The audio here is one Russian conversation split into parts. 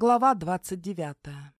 Глава двадцать девятая.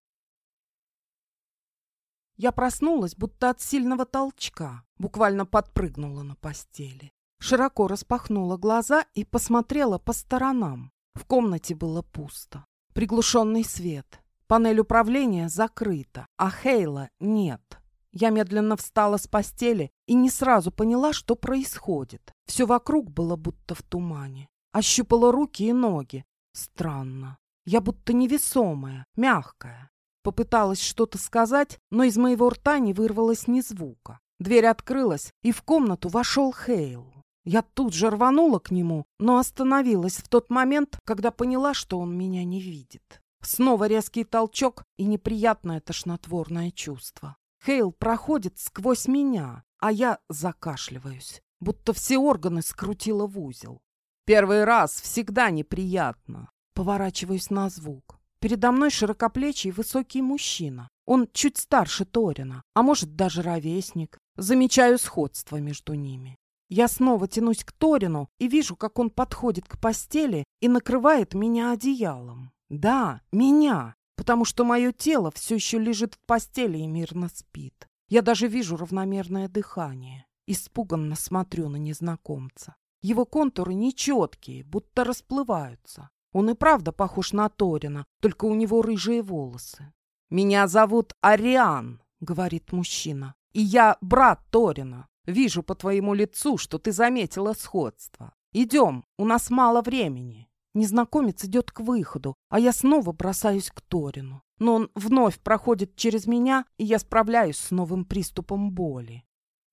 Я проснулась, будто от сильного толчка, буквально подпрыгнула на постели. Широко распахнула глаза и посмотрела по сторонам. В комнате было пусто. Приглушенный свет. Панель управления закрыта, а Хейла нет. Я медленно встала с постели и не сразу поняла, что происходит. Все вокруг было будто в тумане. Ощупала руки и ноги. Странно. Я будто невесомая, мягкая. Попыталась что-то сказать, но из моего рта не вырвалось ни звука. Дверь открылась, и в комнату вошел Хейл. Я тут же рванула к нему, но остановилась в тот момент, когда поняла, что он меня не видит. Снова резкий толчок и неприятное тошнотворное чувство. Хейл проходит сквозь меня, а я закашливаюсь, будто все органы скрутила в узел. Первый раз всегда неприятно. Поворачиваюсь на звук. Передо мной широкоплечий высокий мужчина. Он чуть старше Торина, а может даже ровесник. Замечаю сходство между ними. Я снова тянусь к Торину и вижу, как он подходит к постели и накрывает меня одеялом. Да, меня, потому что мое тело все еще лежит в постели и мирно спит. Я даже вижу равномерное дыхание. Испуганно смотрю на незнакомца. Его контуры нечеткие, будто расплываются. Он и правда похож на Торина, только у него рыжие волосы. «Меня зовут Ариан», — говорит мужчина, — «и я брат Торина. Вижу по твоему лицу, что ты заметила сходство. Идем, у нас мало времени». Незнакомец идет к выходу, а я снова бросаюсь к Торину. Но он вновь проходит через меня, и я справляюсь с новым приступом боли.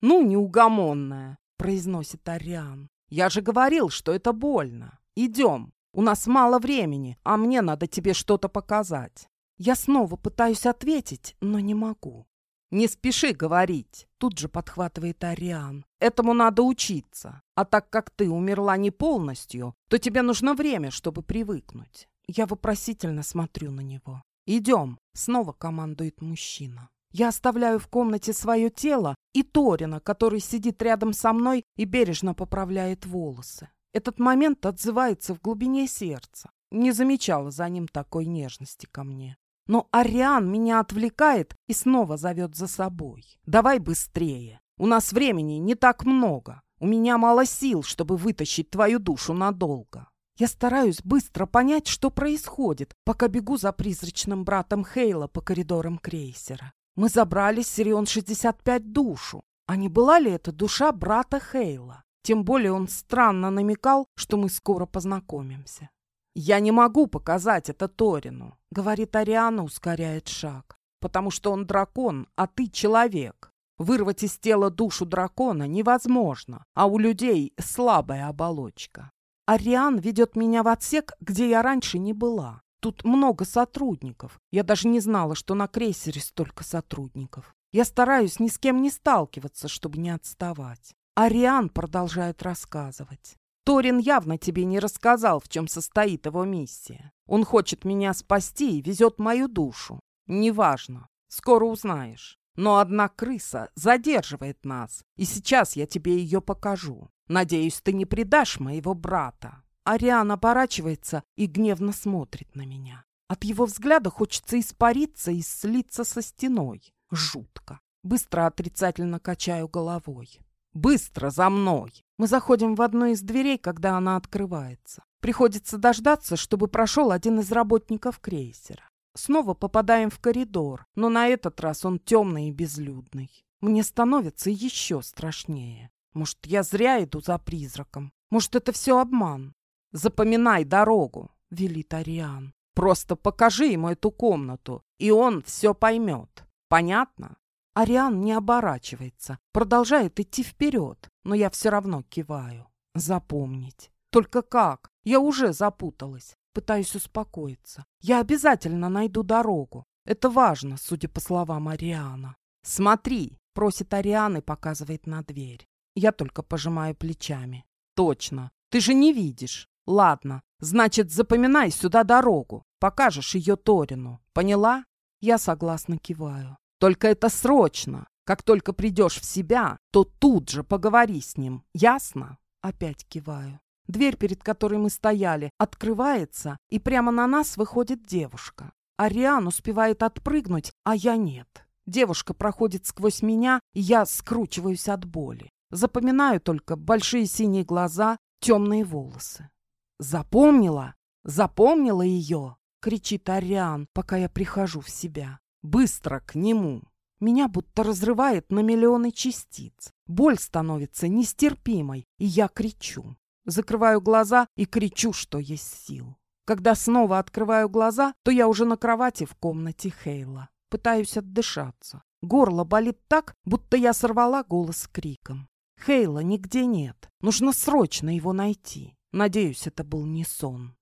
«Ну, неугомонная», — произносит Ариан. «Я же говорил, что это больно. Идем». У нас мало времени, а мне надо тебе что-то показать. Я снова пытаюсь ответить, но не могу. Не спеши говорить, тут же подхватывает Ариан. Этому надо учиться. А так как ты умерла не полностью, то тебе нужно время, чтобы привыкнуть. Я вопросительно смотрю на него. «Идем», — снова командует мужчина. Я оставляю в комнате свое тело и Торина, который сидит рядом со мной и бережно поправляет волосы. Этот момент отзывается в глубине сердца. Не замечала за ним такой нежности ко мне. Но Ариан меня отвлекает и снова зовет за собой. «Давай быстрее. У нас времени не так много. У меня мало сил, чтобы вытащить твою душу надолго». Я стараюсь быстро понять, что происходит, пока бегу за призрачным братом Хейла по коридорам крейсера. Мы забрали с Сирион-65 душу. А не была ли это душа брата Хейла? Тем более он странно намекал, что мы скоро познакомимся. «Я не могу показать это Торину», — говорит Ариана, ускоряет шаг. «Потому что он дракон, а ты человек. Вырвать из тела душу дракона невозможно, а у людей слабая оболочка. Ариан ведет меня в отсек, где я раньше не была. Тут много сотрудников. Я даже не знала, что на крейсере столько сотрудников. Я стараюсь ни с кем не сталкиваться, чтобы не отставать. Ариан продолжает рассказывать. Торин явно тебе не рассказал, в чем состоит его миссия. Он хочет меня спасти и везет мою душу. Неважно. Скоро узнаешь. Но одна крыса задерживает нас, и сейчас я тебе ее покажу. Надеюсь, ты не предашь моего брата. Ариан оборачивается и гневно смотрит на меня. От его взгляда хочется испариться и слиться со стеной. Жутко. Быстро отрицательно качаю головой. Быстро за мной!» Мы заходим в одну из дверей, когда она открывается. Приходится дождаться, чтобы прошел один из работников крейсера. Снова попадаем в коридор, но на этот раз он темный и безлюдный. Мне становится еще страшнее. Может, я зря иду за призраком? Может, это все обман? «Запоминай дорогу», — велит Ариан. «Просто покажи ему эту комнату, и он все поймет. Понятно?» Ариан не оборачивается, продолжает идти вперед, но я все равно киваю. Запомнить. Только как? Я уже запуталась. Пытаюсь успокоиться. Я обязательно найду дорогу. Это важно, судя по словам Ариана. «Смотри!» — просит Ариан и показывает на дверь. Я только пожимаю плечами. «Точно! Ты же не видишь! Ладно, значит, запоминай сюда дорогу. Покажешь ее Торину. Поняла?» Я согласно киваю. Только это срочно. Как только придешь в себя, то тут же поговори с ним. Ясно? Опять киваю. Дверь, перед которой мы стояли, открывается, и прямо на нас выходит девушка. Ариан успевает отпрыгнуть, а я нет. Девушка проходит сквозь меня, и я скручиваюсь от боли. Запоминаю только большие синие глаза, темные волосы. «Запомнила? Запомнила ее?» — кричит Ариан, пока я прихожу в себя. «Быстро к нему!» Меня будто разрывает на миллионы частиц. Боль становится нестерпимой, и я кричу. Закрываю глаза и кричу, что есть сил. Когда снова открываю глаза, то я уже на кровати в комнате Хейла. Пытаюсь отдышаться. Горло болит так, будто я сорвала голос криком. Хейла нигде нет. Нужно срочно его найти. Надеюсь, это был не сон.